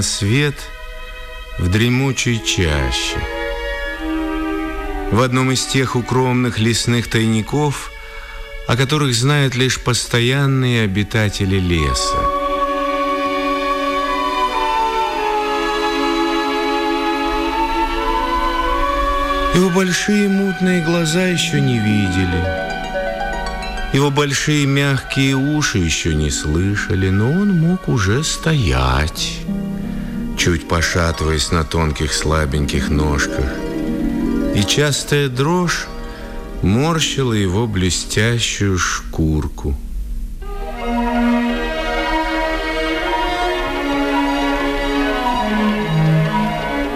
на свет в дремучей чаще. В одном из тех укромных лесных тайников, о которых знают лишь постоянные обитатели леса. Его большие мутные глаза еще не видели. Его большие мягкие уши еще не слышали, но он мог уже стоять, чуть пошатываясь на тонких слабеньких ножках. И частая дрожь морщила его блестящую шкурку.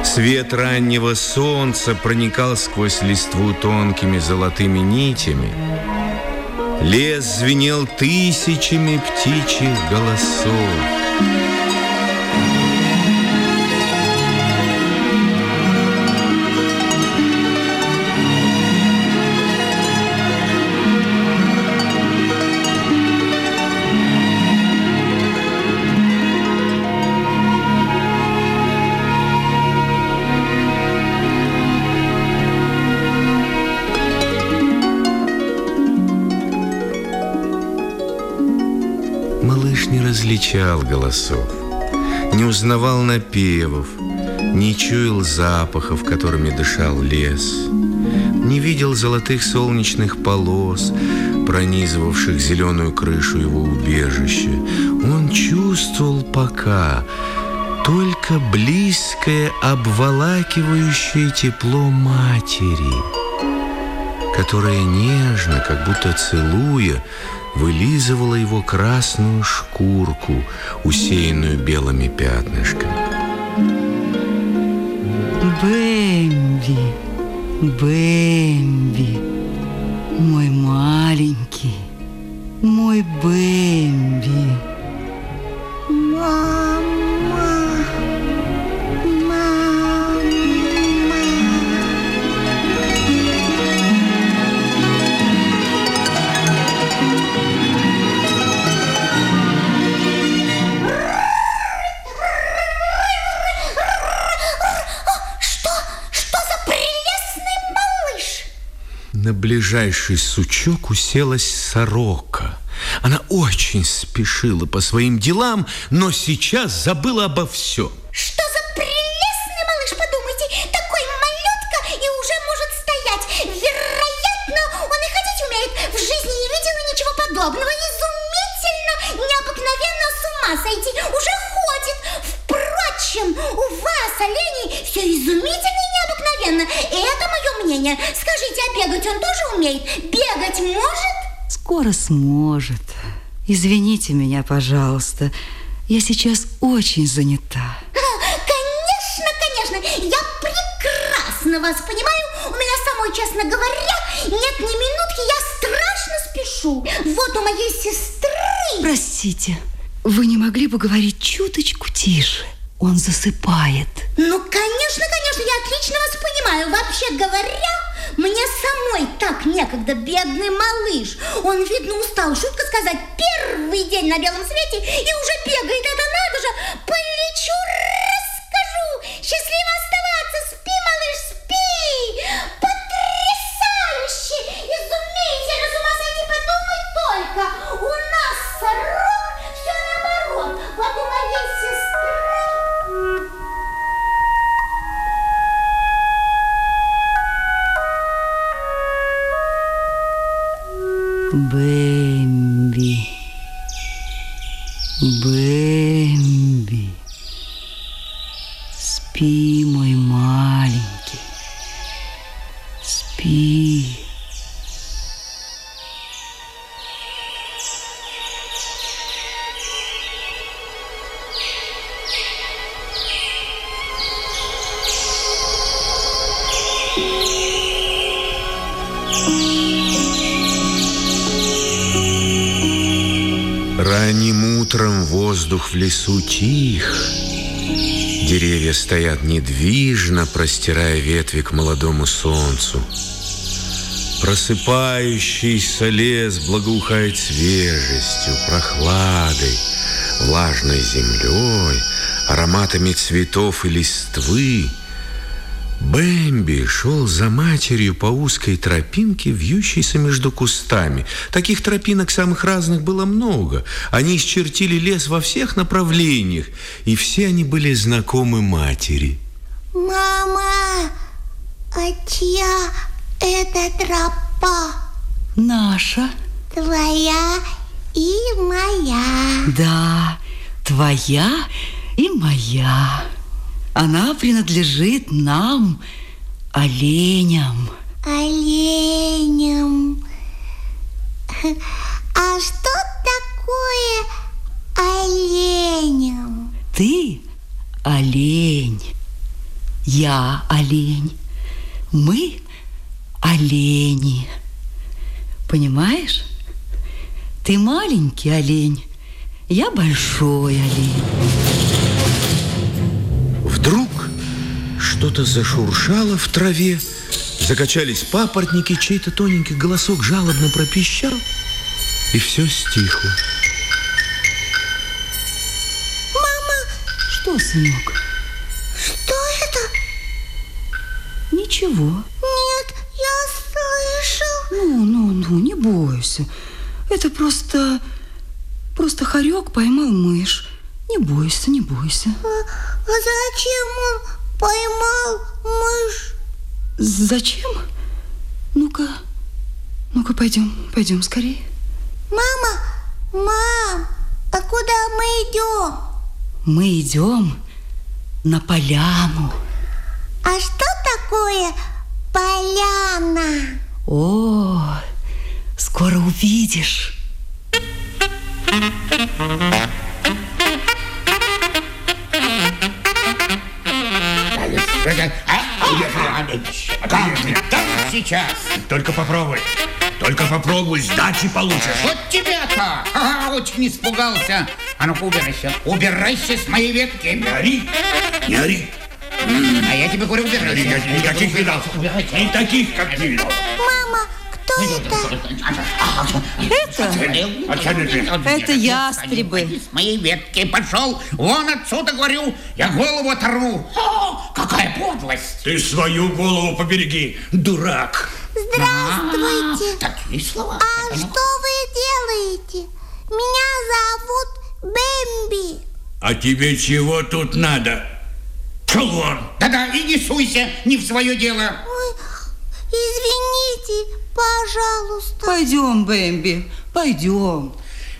Свет раннего солнца проникал сквозь листву тонкими золотыми нитями – Лес звенел тысячами птичьих голосов. Различал голосов, не узнавал напевов, не чуял запахов, которыми дышал лес, не видел золотых солнечных полос, пронизывавших зеленую крышу его убежища. Он чувствовал пока только близкое, обволакивающее тепло матери, которая нежно, как будто целуя, вылизывала его красную шкурку, усеянную белыми пятнышками. Бэмби, Бэмби, мой маленький, мой Бэмби. На ближайший сучок уселась сорока. Она очень спешила по своим делам, но сейчас забыла обо всем. Что за прелестный малыш, подумайте, такой малютка и уже может стоять. Вероятно, он и ходить умеет. В жизни не видела ничего подобного. Изумительно, необыкновенно с ума сойти. Уже ходит. Впрочем, у вас, оленей, все изумительно И это мое мнение. Скажите, а бегать он тоже умеет? Бегать может? Скоро сможет. Извините меня, пожалуйста. Я сейчас очень занята. Конечно, конечно. Я прекрасно вас понимаю. У меня самой, честно говоря, нет ни минутки. Я страшно спешу. Вот у моей сестры... Простите, вы не могли бы говорить чуточку тише? Он засыпает. Ну, конечно, конечно, я отлично вас понимаю. Вообще говоря, мне самой так некогда, бедный малыш. Он, видно, устал, шутка сказать, первый день на белом свете и уже бегает. Это надо же, полечу, расскажу. Счастливо оставаться, Спи, мой маленький. Спи. Ранним утром воздух в лесу тих. Деревья стоят недвижно, простирая ветви к молодому солнцу. Просыпающийся лес благоухает свежестью, прохладой, влажной землей, ароматами цветов и листвы, Бэмби шел за матерью по узкой тропинке, вьющейся между кустами. Таких тропинок самых разных было много. Они исчертили лес во всех направлениях, и все они были знакомы матери. Мама, а чья это тропа? Наша. Твоя и моя. Да, твоя и моя. Она принадлежит нам, оленям. Оленям. А что такое оленям? Ты олень, я олень, мы олени. Понимаешь? Ты маленький олень, я большой олень. Вдруг что-то зашуршало в траве, закачались папоротники, чей-то тоненький голосок жалобно пропищал, и все стихло. Мама, Что, сынок? что это? Ничего. Нет, я слышал. Ну, ну, ну, не бойся. Это просто... Просто хорек поймал мышь. Не бойся, не бойся. А, а зачем он поймал мышь? Зачем? Ну-ка, ну-ка, пойдем, пойдем скорее. Мама, мам, а куда мы идем? Мы идем на поляну. А что такое поляна? О, скоро увидишь. Там сейчас. Только попробуй. Только попробуй, сдачи получишь. Вот тебя-то! Ага, очень испугался. А ну-ка убирайся. Убирайся с моей ветки. Не ори, не ори. А я тебе говорю, убирайся. я не таких видал. Не таких, как ты видал. Мама, это? Это? Это ястребы. С моей ветки пошел. Вон отсюда, говорю. Я голову оторву. О, какая подлость. Ты свою голову побереги, дурак. Здравствуйте. А, Такие слова. А что вы делаете? Меня зовут Бэмби. А тебе чего тут надо? Вон. Да-да, и не суйся, не в свое дело. Ой, извините, пожалуйста. Пойдем, Бэмби, пойдем.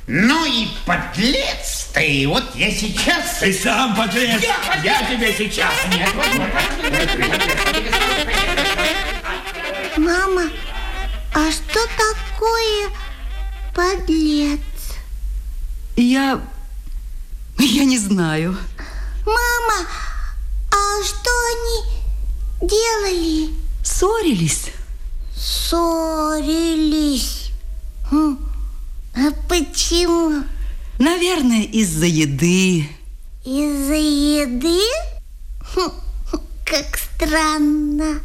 Ну и подлец ты. Вот я сейчас... Ты сам подлец. Я тебе сейчас... Нет, вот, вот, Мама, а что такое подлец? Я... Я не знаю. Мама, а что они делали? Ссорились? Ссорились. А почему? Наверное, из-за еды. Из-за еды? Хм, Как странно.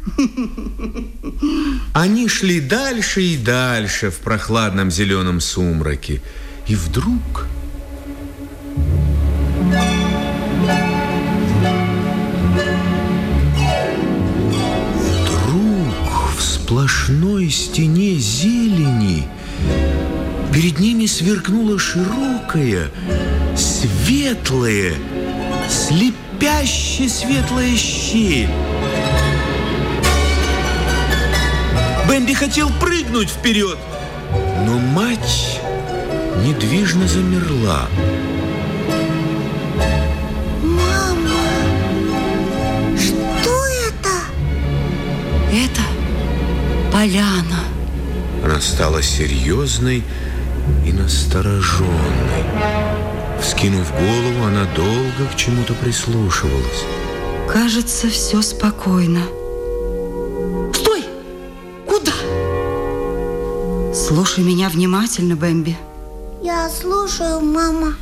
Они шли дальше и дальше в прохладном зеленом сумраке. И. Вдруг сплошной стене зелени перед ними сверкнула широкая, светлая, слепяще светлая щель. Бэмби хотел прыгнуть вперед, но мать недвижно замерла. Мама, что это? Это поляна. Она стала серьезной и настороженной. Вскинув голову, она долго к чему-то прислушивалась. Кажется, все спокойно. Стой! Куда? Слушай меня внимательно, Бэмби. Я слушаю, мама.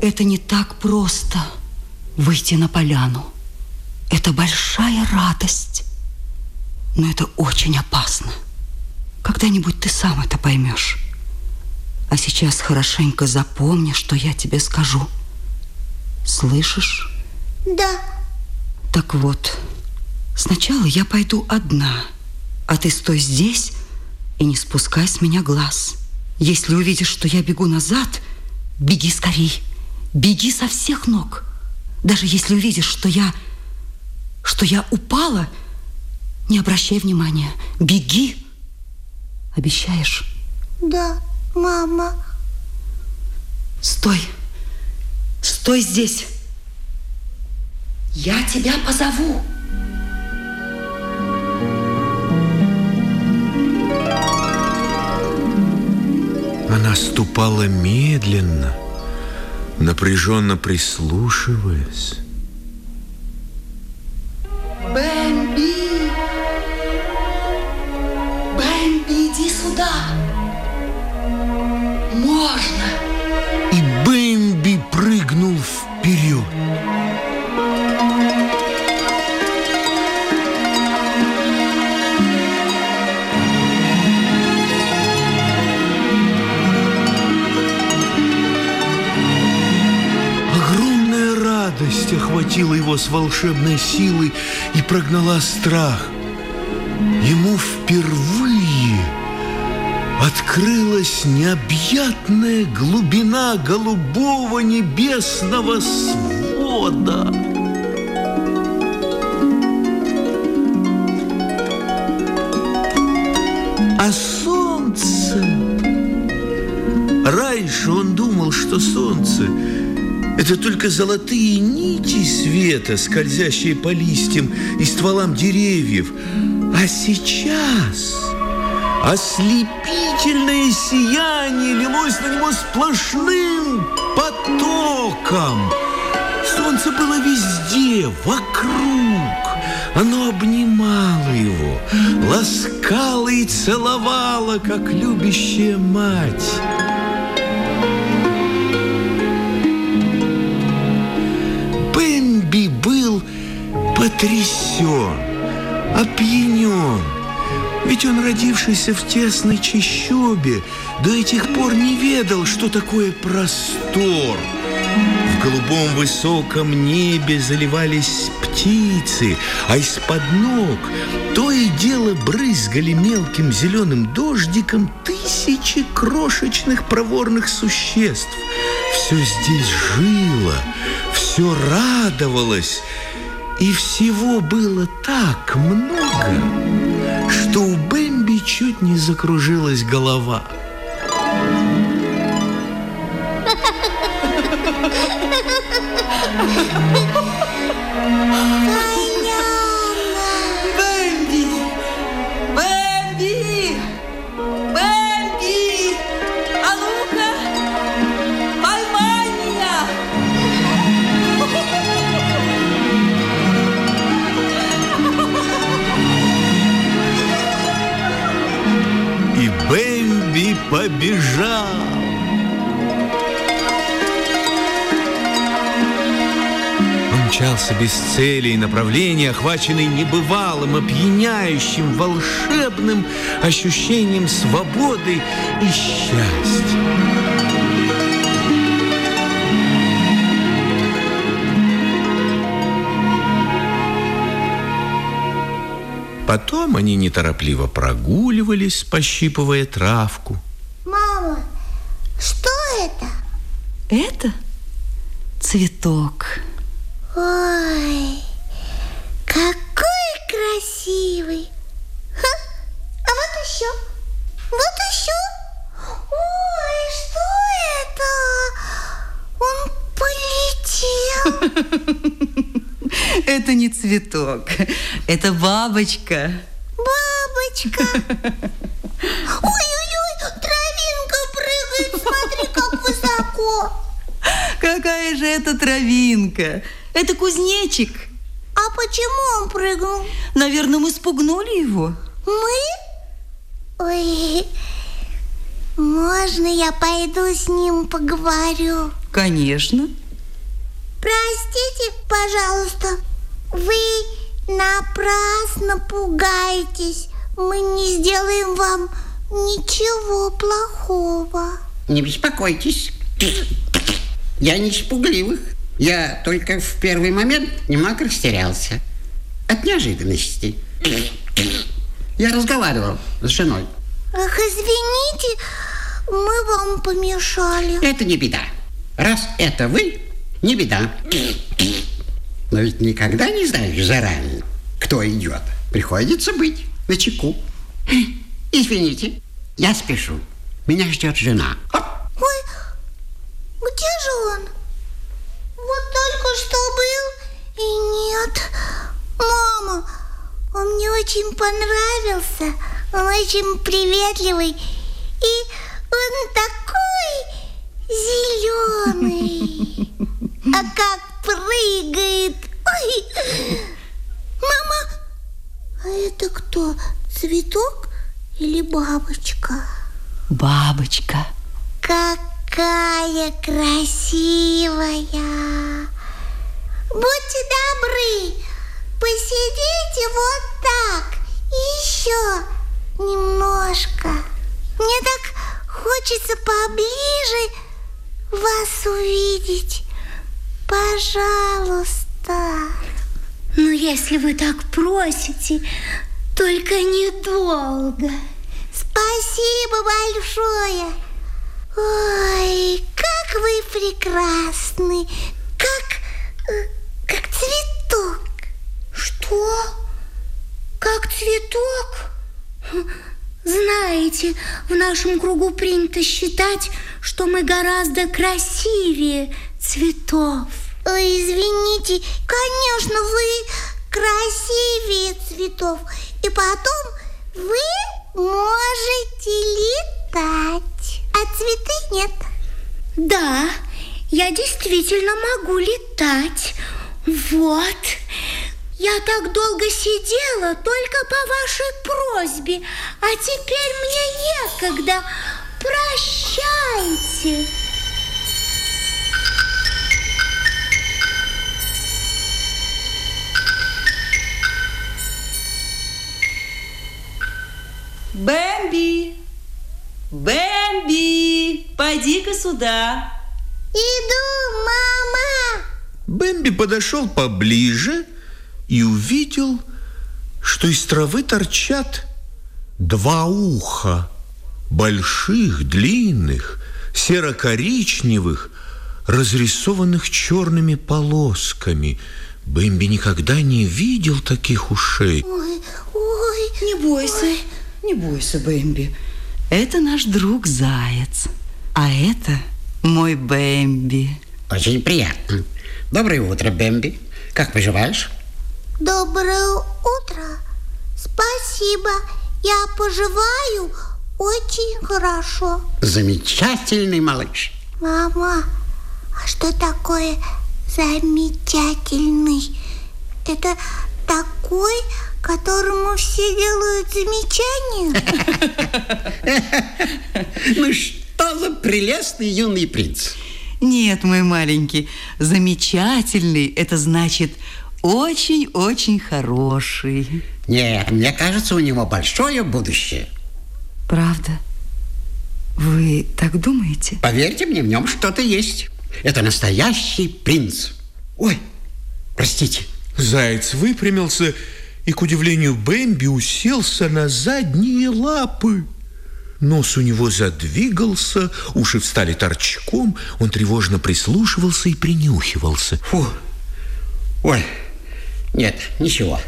Это не так просто выйти на поляну. Это большая радость. Но это очень опасно. Когда-нибудь ты сам это поймешь. А сейчас хорошенько запомни, что я тебе скажу. Слышишь? Да. Так вот, сначала я пойду одна, а ты стой здесь и не спускай с меня глаз. Если увидишь, что я бегу назад, беги скорей. Беги со всех ног. Даже если увидишь, что я, что я упала, не обращай внимания. Беги. Обещаешь? Да, мама. Стой. Стой здесь. Я тебя позову. Она ступала медленно, напряженно прислушиваясь. Волшебной силой и прогнала страх. Ему впервые открылась необъятная глубина голубого небесного свода. А солнце... Раньше он думал, что солнце – это только золотые нити света, скользящие по листьям и стволам деревьев. А сейчас ослепительное сияние лилось на него сплошным потоком. Солнце было везде, вокруг. Оно обнимало его, ласкало и целовало, как любящая мать. Потрясен, опьянен. Ведь он, родившийся в тесной чащобе, до этих пор не ведал, что такое простор. В голубом высоком небе заливались птицы, а из-под ног то и дело брызгали мелким зеленым дождиком тысячи крошечных проворных существ. Все здесь жило, все радовалось, и всего было так много, что у Бэмби чуть не закружилась голова. Бэмби! Он мчался без цели и направления, охваченный небывалым, опьяняющим, волшебным ощущением свободы и счастья. Потом они неторопливо прогуливались, пощипывая травку. Что это? Это цветок. Ой, какой красивый. Ха, а вот еще, вот еще. Ой, что это? Он полетел. Это не цветок, это бабочка. Бабочка. Ой-ой-ой, травинка прыгает, смотри, как высоко. Какая же это травинка? Это кузнечик. А почему он прыгнул? Наверное, мы спугнули его. Мы? Ой, можно я пойду с ним поговорю? Конечно. Простите, пожалуйста, вы напрасно пугаетесь. Мы не сделаем вам ничего плохого. Не беспокойтесь. Я не из пугливых. Я только в первый момент немного растерялся. От неожиданности. Я разговаривал с женой. Ах, извините, мы вам помешали. Это не беда. Раз это вы, не беда. Но ведь никогда не знаешь заранее, кто идет. Приходится быть на чеку. Извините, я спешу. Меня ждет жена. Он? Вот только что был и нет. Мама, он мне очень понравился. Он очень приветливый. И он такой зеленый. А как прыгает. Ой. Мама, а это кто? Цветок или бабочка? Бабочка. Какая красивая! Будьте добры, посидите вот так, еще немножко. Мне так хочется поближе вас увидеть. Пожалуйста. Ну, если вы так просите, только недолго. Спасибо большое. Ой, как вы прекрасны, как, э, как цветок. Что? Как цветок? Знаете, в нашем кругу принято считать, что мы гораздо красивее цветов. Ой, извините, конечно, вы красивее цветов. И потом вы можете летать, а цветы нет. Да, я действительно могу летать. Вот. Я так долго сидела только по вашей просьбе, а теперь мне некогда. Прощайте. Бэмби! Бэмби! Пойди-ка сюда. Иду, мама. Бэмби подошел поближе и увидел, что из травы торчат два уха, больших, длинных, серо-коричневых, разрисованных черными полосками. Бэмби никогда не видел таких ушей. Ой, ой. Не бойся, не бойся, Бэмби. Это наш друг Заяц. А это мой Бэмби. Очень приятно. Доброе утро, Бэмби. Как поживаешь? Доброе утро. Спасибо. Я поживаю очень хорошо. Замечательный малыш. Мама, а что такое замечательный? Это такой, которому все делают замечания? Ну что за прелестный юный принц. Нет, мой маленький, замечательный. Это значит очень-очень хороший. Нет, мне кажется, у него большое будущее. Правда? Вы так думаете? Поверьте мне, в нем что-то есть. Это настоящий принц. Ой, простите. Заяц выпрямился и, к удивлению Бэмби, уселся на задние лапы. Нос у него задвигался, уши встали торчком, он тревожно прислушивался и принюхивался. Фу. Ой, нет, ничего.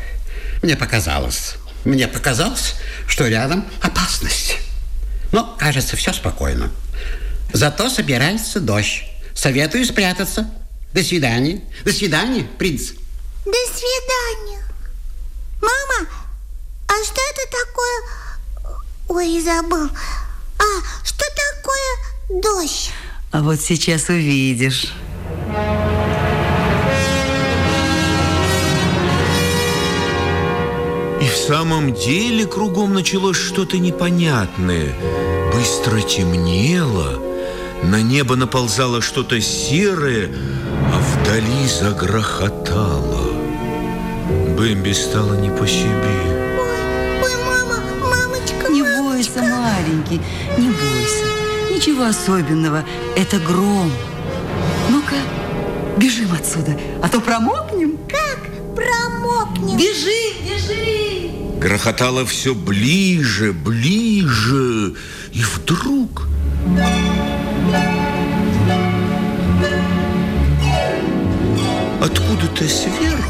Мне показалось. Мне показалось, что рядом опасность. Но, кажется, все спокойно. Зато собирается дождь. Советую спрятаться. До свидания. До свидания, принц. До свидания. Мама, а что это такое? Ой, забыл. А, что такое дождь? А вот сейчас увидишь. И в самом деле кругом началось что-то непонятное. Быстро темнело, на небо наползало что-то серое, а вдали загрохотало. Бэмби стало не по себе. Маленький, не бойся. Ничего особенного. Это гром. Ну-ка, Бежим отсюда, а то промокнем. Как промокнем? Бежи, бежи. Грохотало все ближе, ближе. И вдруг... Откуда-то сверху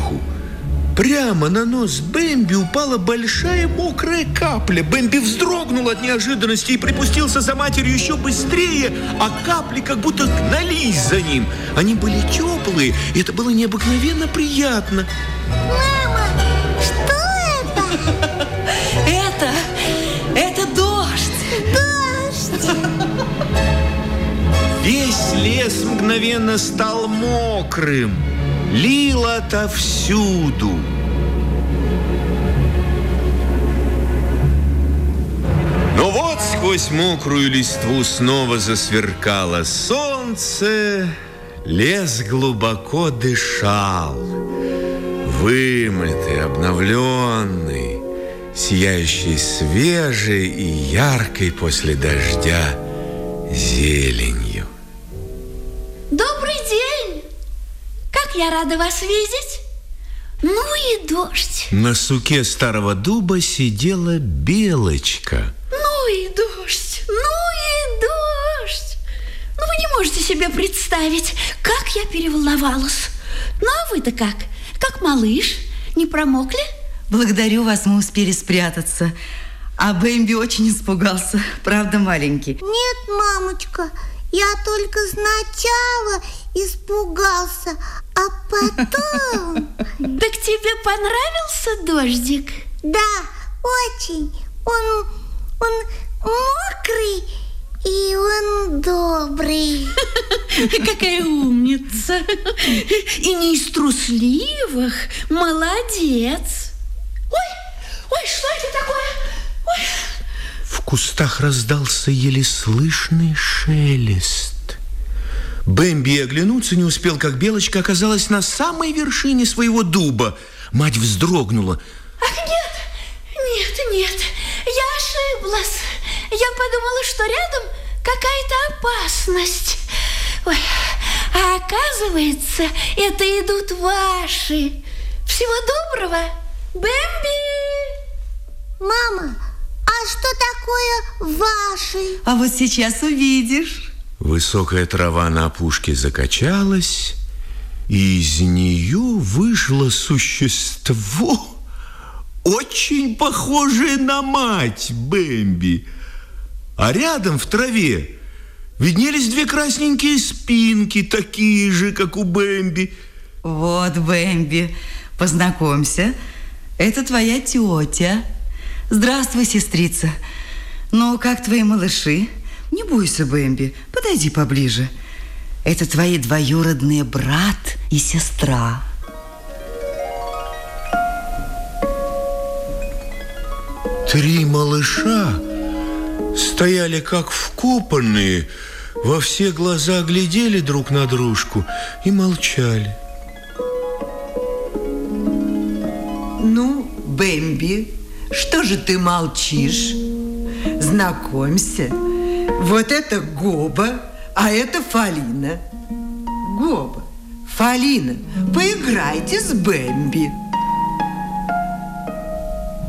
Прямо на нос Бэмби упала большая мокрая капля. Бэмби вздрогнул от неожиданности и припустился за матерью еще быстрее, а капли как будто гнались за ним. Они были теплые, и это было необыкновенно приятно. Мама, что это? Это, это дождь. Дождь. Весь лес мгновенно стал мокрым. Лил отовсюду. Но вот сквозь мокрую листву снова засверкало солнце. Лес глубоко дышал. Вымытый, обновленный, сияющий свежей и яркой после дождя зеленью. Я рада вас видеть! Ну и дождь! На суке старого дуба сидела белочка. Ну и дождь! Ну и дождь! Ну вы не можете себе представить, как я переволновалась. Ну а вы-то как? Как малыш? Не промокли? Благодарю вас, мы успели спрятаться. А Бэмби очень испугался, правда, маленький? Нет, мамочка, я только сначала испугался, а потом... Так тебе понравился дождик? Да, очень. Он, он мокрый и он добрый. Какая умница! И не из трусливых. Молодец! Ой, ой, что это такое? Ой, В кустах раздался еле слышный шелест. Бэмби оглянуться не успел, как белочка оказалась на самой вершине своего дуба. Мать вздрогнула. ах, нет, нет, нет, я ошиблась. Я подумала, что рядом какая-то опасность. Ой, а оказывается, это идут ваши. Всего доброго, Бэмби! Мама, а что такое ваши? А вот сейчас увидишь. Высокая трава на опушке закачалась, и из нее вышло существо, очень похожее на мать Бэмби. А рядом в траве виднелись две красненькие спинки, такие же, как у Бэмби. Вот, Бэмби, познакомься. Это твоя тетя. Здравствуй, сестрица. Ну, как твои малыши? Не бойся, Бэмби, подойди поближе. Это твои двоюродные брат и сестра. Три малыша стояли как вкопанные, во все глаза глядели друг на дружку и молчали. Ну, Бэмби, что же ты молчишь? Знакомься. Вот это Гоба, а это Фалина. Гоба, Фалина, поиграйте с Бэмби.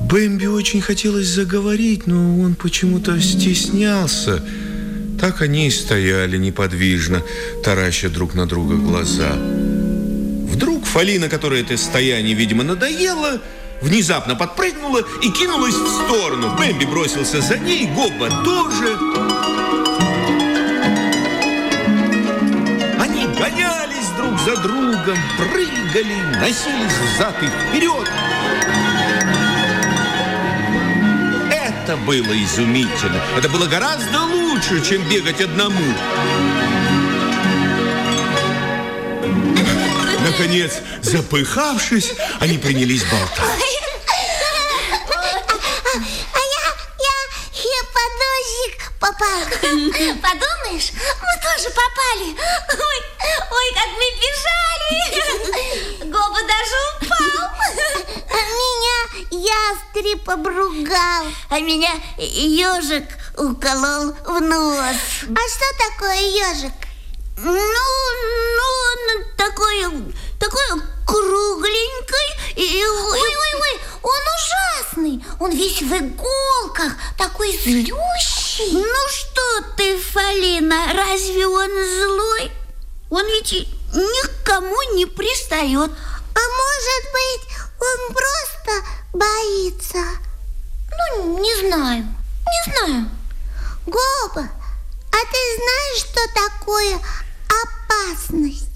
Бэмби очень хотелось заговорить, но он почему-то стеснялся. Так они и стояли неподвижно, тараща друг на друга глаза. Вдруг Фалина, которая это стояние, видимо, надоела, внезапно подпрыгнула и кинулась в сторону. Бэмби бросился за ней, Гобба тоже. Гонялись друг за другом, прыгали, носились взад и вперед. Это было изумительно. Это было гораздо лучше, чем бегать одному. Наконец, запыхавшись, они принялись болтать. А я, я, я под дождик попал. Подумаешь, мы тоже попали. Ой, ой, как мы бежали. Гоба даже упал. А Меня ястреб обругал. А меня ежик уколол в нос. А что такое ежик? Ну, ну, он такой, такой кругленький и... Ой-ой-ой, он ужасный. Он весь в иголках, такой злющий. Ну что ты, Фалина, разве он злой? Он ведь никому не пристает. А может быть, он просто боится? Ну, не знаю, не знаю. Гоба, а ты знаешь, что такое опасность?